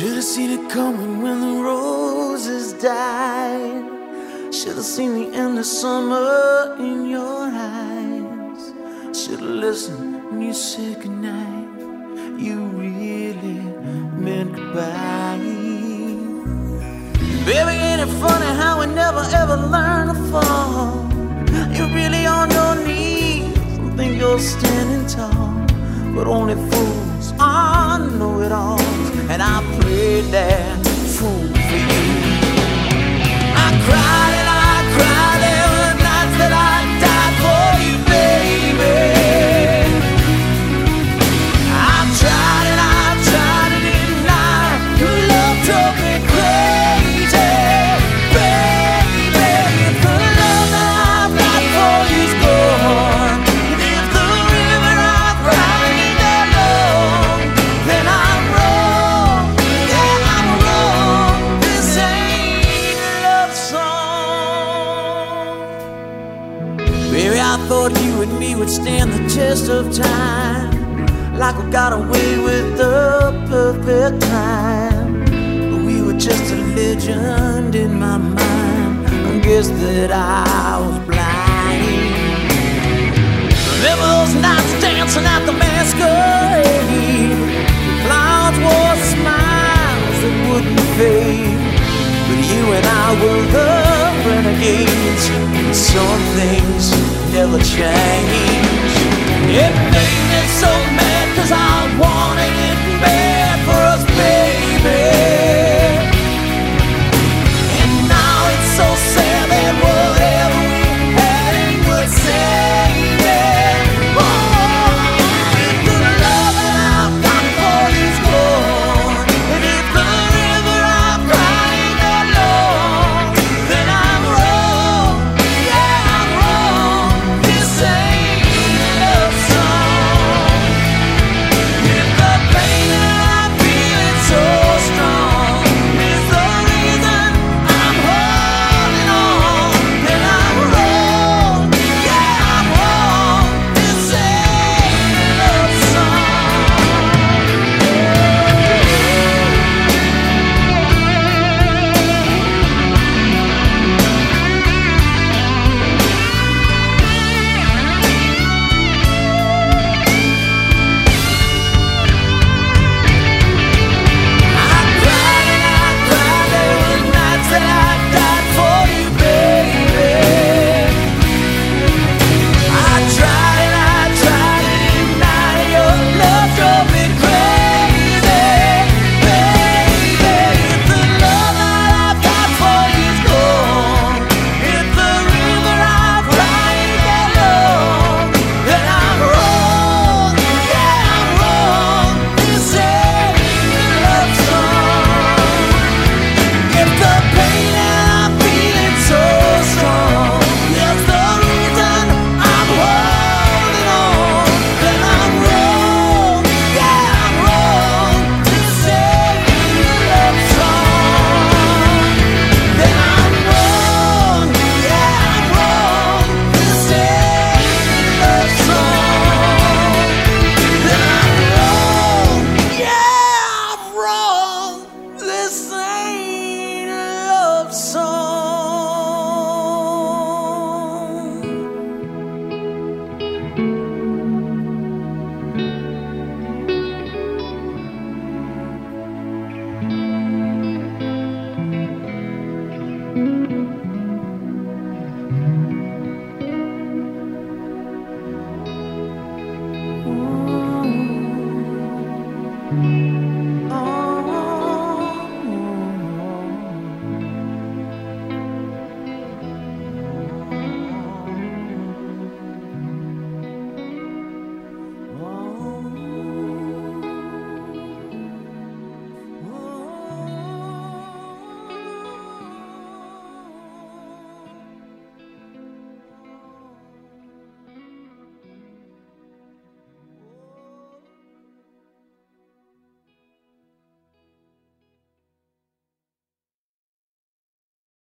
Should have seen it coming when the roses died. Should have seen the end of summer in your eyes. Should have listened when you said goodnight. You really meant goodbye. Baby, ain't it funny how we never ever learn to fall? You're really on your knees and think you're standing tall, but only fools are know it all. and I every fool for you. I cried and I cried. me would stand the test of time, like we got away with the perfect crime. But we were just a legend in my mind. I guess that I was blind. Remember those nights dancing at the masquerade. feel a change. It makes